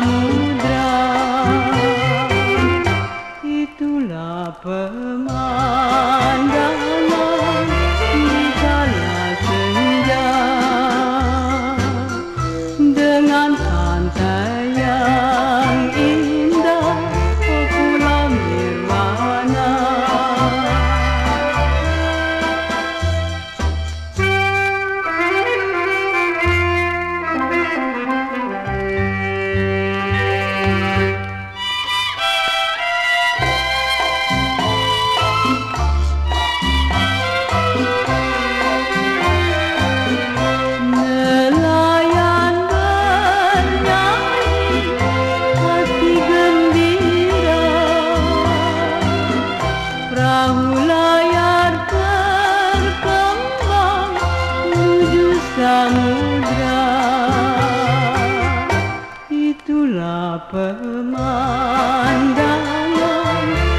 kamu samudra Itulah pemandangan